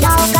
色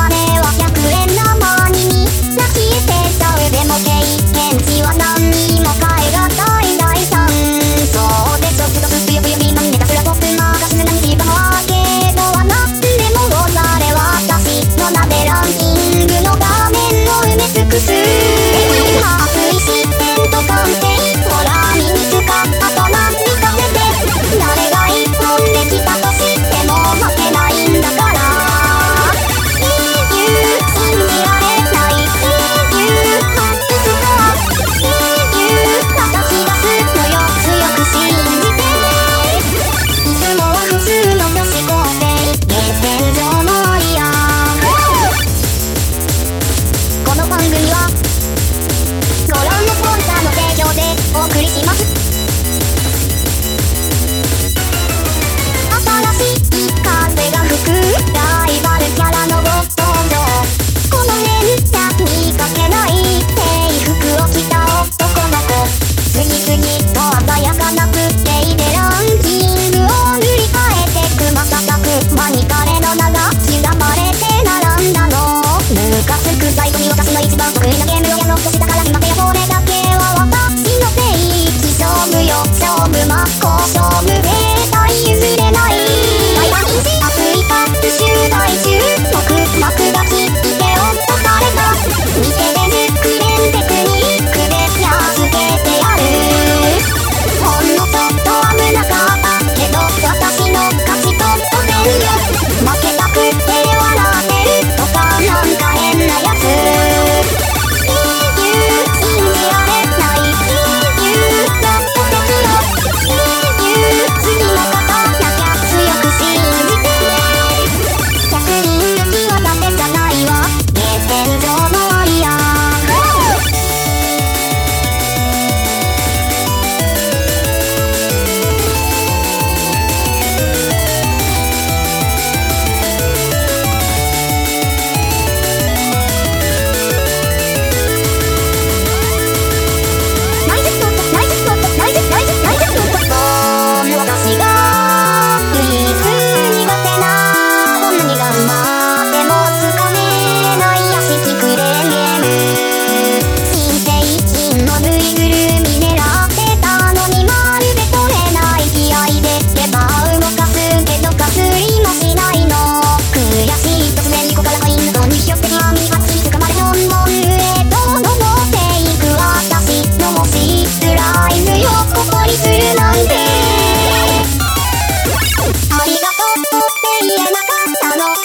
場に彼の名が刻まれて並んだの。ムカつくサイトに私の一番得意なゲームをやろうとしたから今でこれだけは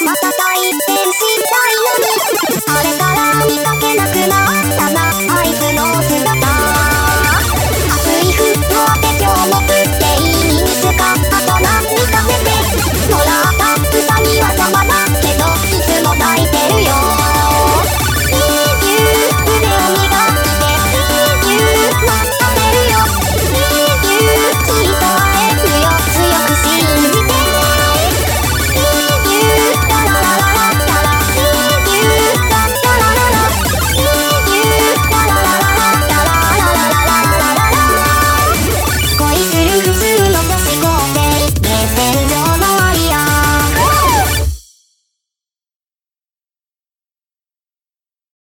言えなかったのまた回転した